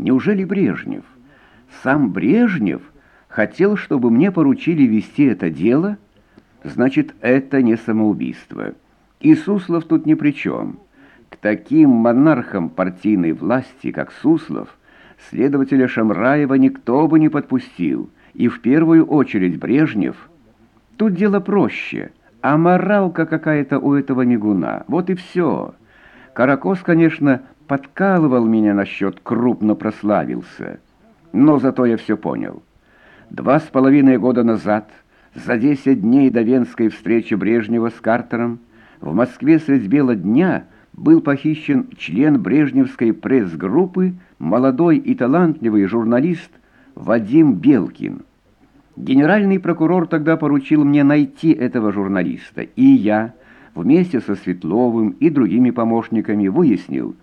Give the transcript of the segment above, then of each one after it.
Неужели Брежнев? Сам Брежнев хотел, чтобы мне поручили вести это дело? Значит, это не самоубийство. И Суслов тут ни при чем. К таким монархам партийной власти, как Суслов, следователя Шамраева никто бы не подпустил, и в первую очередь Брежнев. Тут дело проще, а моралка какая-то у этого мигуна, вот и все. Каракос, конечно, подкалывал меня насчет крупно прославился, но зато я все понял. Два с половиной года назад, за десять дней до венской встречи Брежнева с Картером, в Москве средь бела дня был похищен член брежневской пресс-группы, молодой и талантливый журналист Вадим Белкин. Генеральный прокурор тогда поручил мне найти этого журналиста, и я, вместе со Светловым и другими помощниками, выяснил,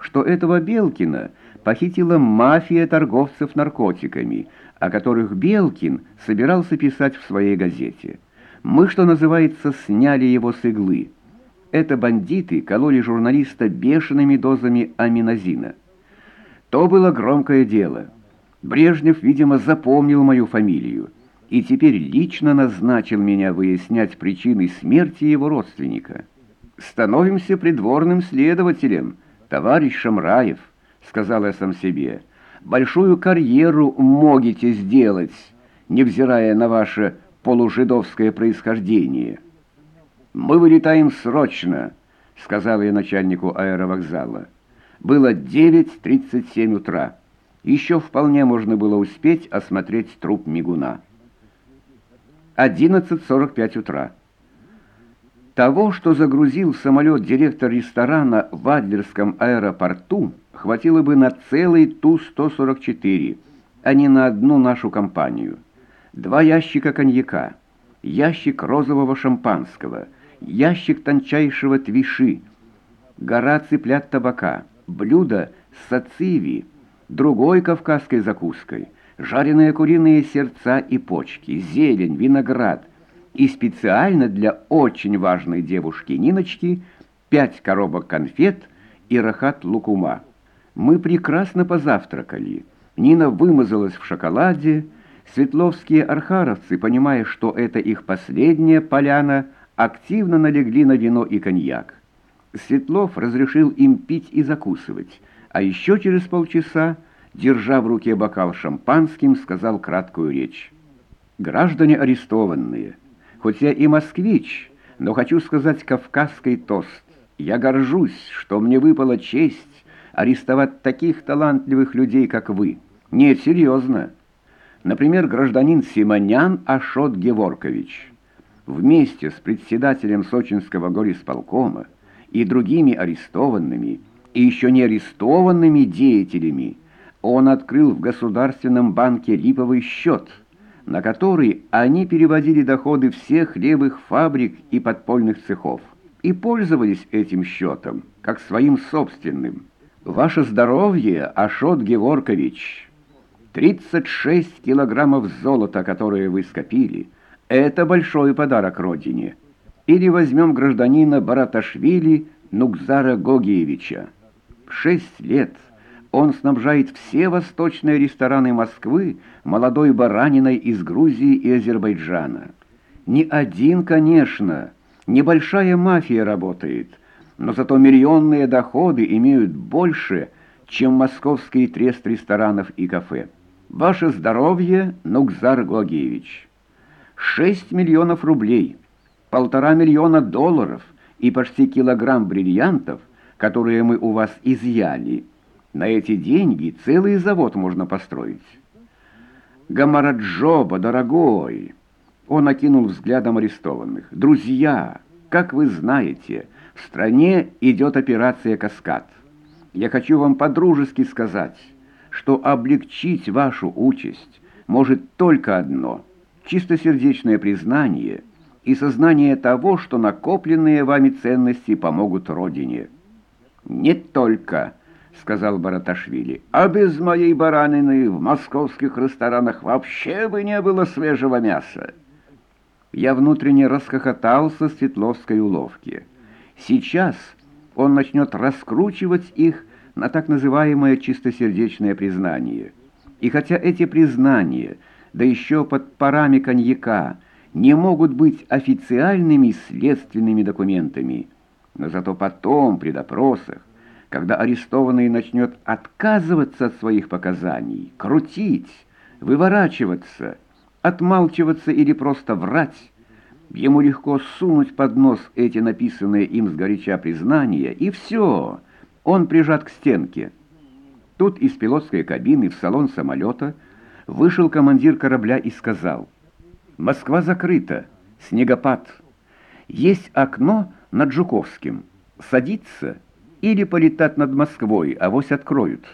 что этого Белкина похитила мафия торговцев наркотиками, о которых Белкин собирался писать в своей газете. Мы, что называется, сняли его с иглы. Это бандиты кололи журналиста бешеными дозами аминозина. То было громкое дело. Брежнев, видимо, запомнил мою фамилию и теперь лично назначил меня выяснять причины смерти его родственника. «Становимся придворным следователем, товарищ Шамраев», — сказал я сам себе. «Большую карьеру могите сделать, невзирая на ваше полужидовское происхождение». «Мы вылетаем срочно», — сказал я начальнику аэровокзала. Было 9.37 утра. Еще вполне можно было успеть осмотреть труп мигуна. 11.45 утра. Того, что загрузил самолет директор ресторана в Адлерском аэропорту, хватило бы на целый Ту-144, а не на одну нашу компанию. Два ящика коньяка, ящик розового шампанского, ящик тончайшего твиши, гора цыплят табака, блюдо сациви, другой кавказской закуской, жареные куриные сердца и почки, зелень, виноград и специально для очень важной девушки Ниночки пять коробок конфет и рахат лукума. Мы прекрасно позавтракали. Нина вымазалась в шоколаде. Светловские архаровцы, понимая, что это их последняя поляна, активно налегли на вино и коньяк. Светлов разрешил им пить и закусывать, а еще через полчаса держа в руке бокал шампанским, сказал краткую речь. «Граждане арестованные, хоть я и москвич, но хочу сказать кавказский тост. Я горжусь, что мне выпала честь арестовать таких талантливых людей, как вы. Нет, серьезно. Например, гражданин Симонян Ашот Геворкович. Вместе с председателем сочинского горисполкома и другими арестованными и еще не арестованными деятелями он открыл в Государственном банке липовый счет, на который они переводили доходы всех левых фабрик и подпольных цехов, и пользовались этим счетом, как своим собственным. Ваше здоровье, Ашот Геворкович, 36 килограммов золота, которые вы скопили, это большой подарок родине. Или возьмем гражданина Бараташвили Нукзара Гогиевича. Шесть лет – он снабжает все восточные рестораны Москвы молодой бараниной из Грузии и Азербайджана. Не один, конечно, небольшая мафия работает, но зато миллионные доходы имеют больше, чем московский трест ресторанов и кафе. Ваше здоровье, Нукзар Гогиевич. 6 миллионов рублей, полтора миллиона долларов и почти килограмм бриллиантов, которые мы у вас изъяли – на эти деньги целый завод можно построить. Гамараджоба, дорогой!» Он окинул взглядом арестованных. «Друзья, как вы знаете, в стране идет операция «Каскад». Я хочу вам по-дружески сказать, что облегчить вашу участь может только одно — чистосердечное признание и сознание того, что накопленные вами ценности помогут Родине. Не только — сказал Бараташвили. «А без моей баранины в московских ресторанах вообще бы не было свежего мяса». Я внутренне расхохотался Светловской уловки. Сейчас он начнет раскручивать их на так называемое чистосердечное признание. И хотя эти признания, да еще под парами коньяка, не могут быть официальными следственными документами, но зато потом, при допросах, когда арестованный начнет отказываться от своих показаний, крутить, выворачиваться, отмалчиваться или просто врать, ему легко сунуть под нос эти написанные им сгоряча признания, и все, он прижат к стенке. Тут из пилотской кабины в салон самолета вышел командир корабля и сказал, «Москва закрыта, снегопад. Есть окно над Жуковским. Садиться или полетать над Москвой, авось откроют».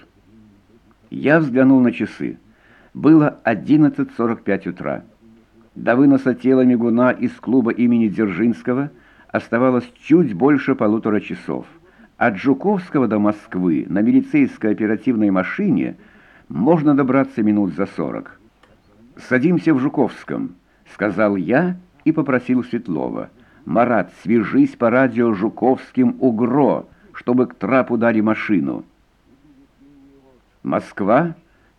Я взглянул на часы. Было 11.45 утра. До выноса тела мигуна из клуба имени Дзержинского оставалось чуть больше полутора часов. От Жуковского до Москвы на милицейской оперативной машине можно добраться минут за сорок. «Садимся в Жуковском», — сказал я и попросил Светлова. «Марат, свяжись по радио Жуковским УГРО, чтобы к трапу дали машину». Москва,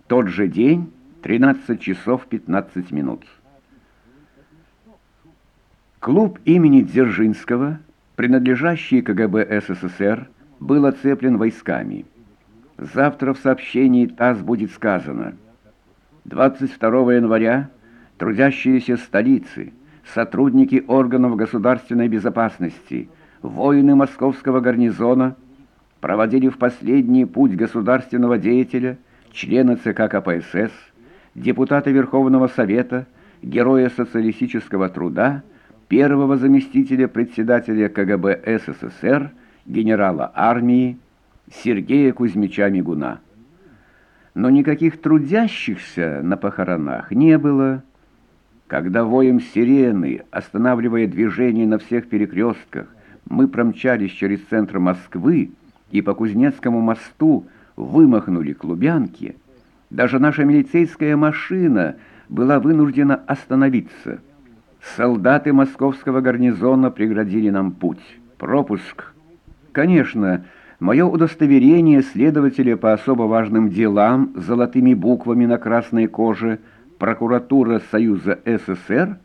тот же день, 13 часов 15 минут. Клуб имени Дзержинского, принадлежащий КГБ СССР, был оцеплен войсками. Завтра в сообщении ТАСС будет сказано 22 января трудящиеся столицы, сотрудники органов государственной безопасности, воины московского гарнизона проводили в последний путь государственного деятеля, члена ЦК КПСС, депутата Верховного Совета, героя социалистического труда, первого заместителя председателя КГБ СССР, генерала армии Сергея Кузьмича Мигуна. Но никаких трудящихся на похоронах не было. Когда воем сирены, останавливая движение на всех перекрестках, мы промчались через центр Москвы и по Кузнецкому мосту вымахнули к Лубянке, даже наша милицейская машина была вынуждена остановиться. Солдаты московского гарнизона преградили нам путь. Пропуск. Конечно, мое удостоверение следователя по особо важным делам с золотыми буквами на красной коже прокуратура Союза СССР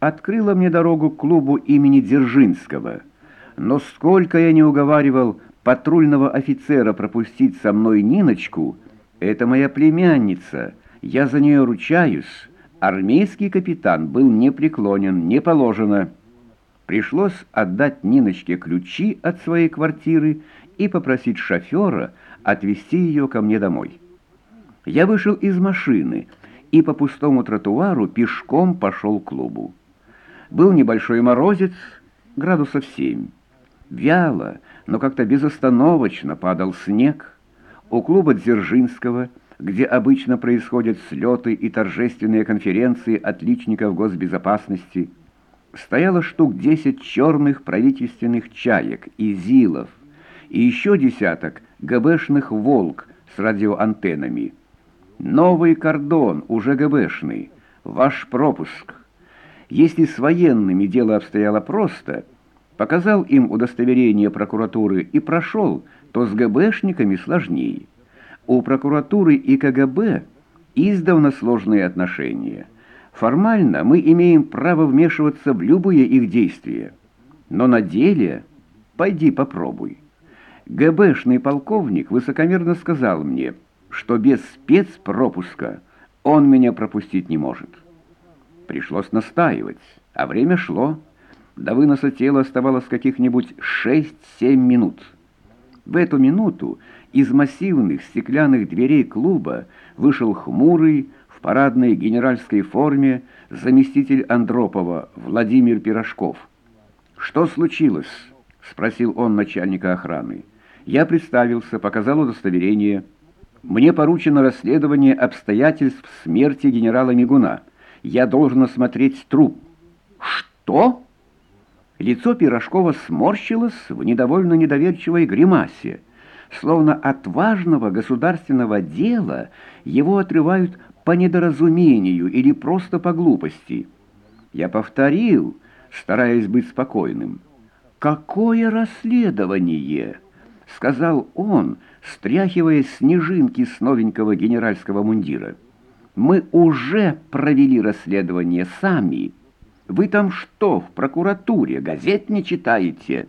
открыла мне дорогу к клубу имени Дзержинского. Но сколько я не уговаривал патрульного офицера пропустить со мной Ниночку, это моя племянница, я за нее ручаюсь, Армейский капитан был непреклонен, не положено. Пришлось отдать Ниночке ключи от своей квартиры и попросить шофера отвезти ее ко мне домой. Я вышел из машины и по пустому тротуару пешком пошел к клубу. Был небольшой морозец, градусов семь. Вяло, но как-то безостановочно падал снег. У клуба Дзержинского – где обычно происходят слеты и торжественные конференции отличников госбезопасности, стояло штук 10 черных правительственных чаек и зилов, и еще десяток ГБшных «Волк» с радиоантеннами. Новый кордон, уже ГБшный, ваш пропуск. Если с военными дело обстояло просто, показал им удостоверение прокуратуры и прошел, то с ГБшниками сложнее. У прокуратуры и КГБ издавна сложные отношения. Формально мы имеем право вмешиваться в любые их действия. Но на деле пойди попробуй. ГБшный полковник высокомерно сказал мне, что без спецпропуска он меня пропустить не может. Пришлось настаивать, а время шло. До выноса тела оставалось каких-нибудь 6-7 минут. В эту минуту из массивных стеклянных дверей клуба вышел хмурый, в парадной генеральской форме, заместитель Андропова Владимир Пирожков. «Что случилось?» — спросил он начальника охраны. Я представился, показал удостоверение. «Мне поручено расследование обстоятельств смерти генерала Мигуна. Я должен осмотреть труп». «Что?» Лицо Пирожкова сморщилось в недовольно недоверчивой гримасе словно от важного государственного дела его отрывают по недоразумению или просто по глупости. Я повторил, стараясь быть спокойным. «Какое расследование?» — сказал он, стряхивая снежинки с новенького генеральского мундира. «Мы уже провели расследование сами. Вы там что, в прокуратуре, газет не читаете?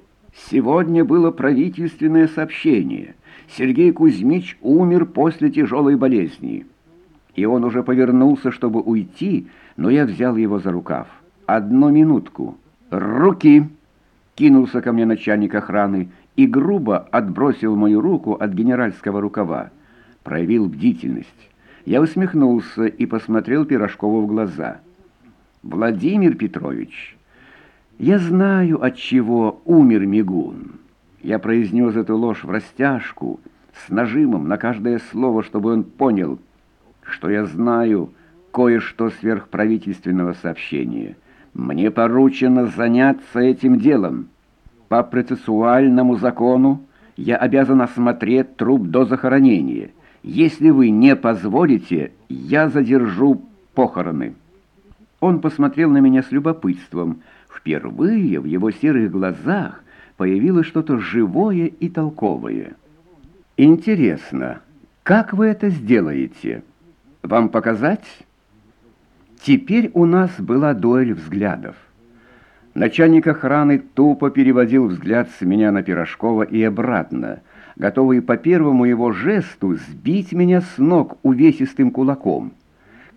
Сегодня было правительственное сообщение. Сергей Кузьмич умер после тяжелой болезни». И он уже повернулся, чтобы уйти, но я взял его за рукав. «Одну минутку. Руки!» Кинулся ко мне начальник охраны и грубо отбросил мою руку от генеральского рукава. Проявил бдительность. Я усмехнулся и посмотрел Пирожкову в глаза. «Владимир Петрович, я знаю, от чего умер Мигун». Я произнес эту ложь в растяжку, с нажимом на каждое слово, чтобы он понял, что я знаю кое-что сверхправительственного сообщения. Мне поручено заняться этим делом». По процессуальному закону я обязан осмотреть труп до захоронения. Если вы не позволите, я задержу похороны». Он посмотрел на меня с любопытством. Впервые в его серых глазах появилось что-то живое и толковое. «Интересно, как вы это сделаете? Вам показать?» Теперь у нас была дуэль взглядов. Начальник охраны тупо переводил взгляд с меня на Пирожкова и обратно, готовый по первому его жесту сбить меня с ног увесистым кулаком.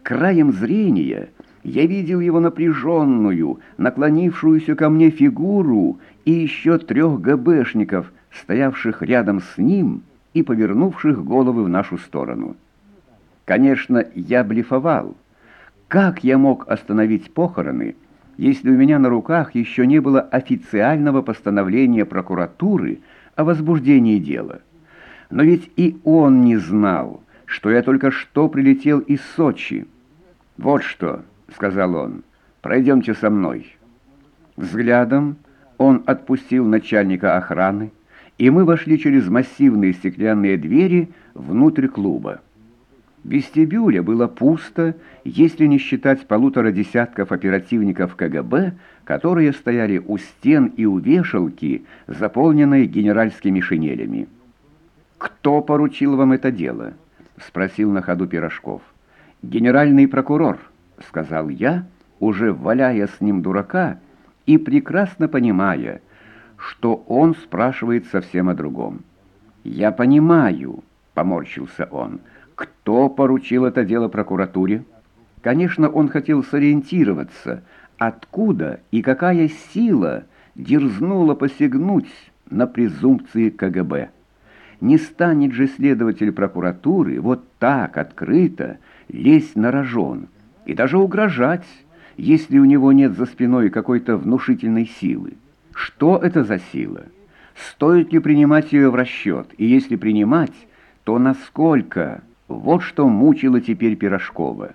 Краем зрения я видел его напряженную, наклонившуюся ко мне фигуру и еще трех ГБшников, стоявших рядом с ним и повернувших головы в нашу сторону. Конечно, я блефовал. Как я мог остановить похороны, если у меня на руках еще не было официального постановления прокуратуры о возбуждении дела. Но ведь и он не знал, что я только что прилетел из Сочи. «Вот что», — сказал он, — «пройдемте со мной». Взглядом он отпустил начальника охраны, и мы вошли через массивные стеклянные двери внутрь клуба. Вестибюля было пусто, если не считать полутора десятков оперативников КГБ, которые стояли у стен и у вешалки, заполненной генеральскими шинелями. «Кто поручил вам это дело?» — спросил на ходу Пирожков. «Генеральный прокурор», — сказал я, уже валяя с ним дурака и прекрасно понимая, что он спрашивает совсем о другом. «Я понимаю», — поморщился он, — кто поручил это дело прокуратуре? Конечно, он хотел сориентироваться, откуда и какая сила дерзнула посягнуть на презумпции КГБ. Не станет же следователь прокуратуры вот так открыто лезть на рожон и даже угрожать, если у него нет за спиной какой-то внушительной силы. Что это за сила? Стоит ли принимать ее в расчет? И если принимать, то насколько... Вот что мучило теперь Пирожкова.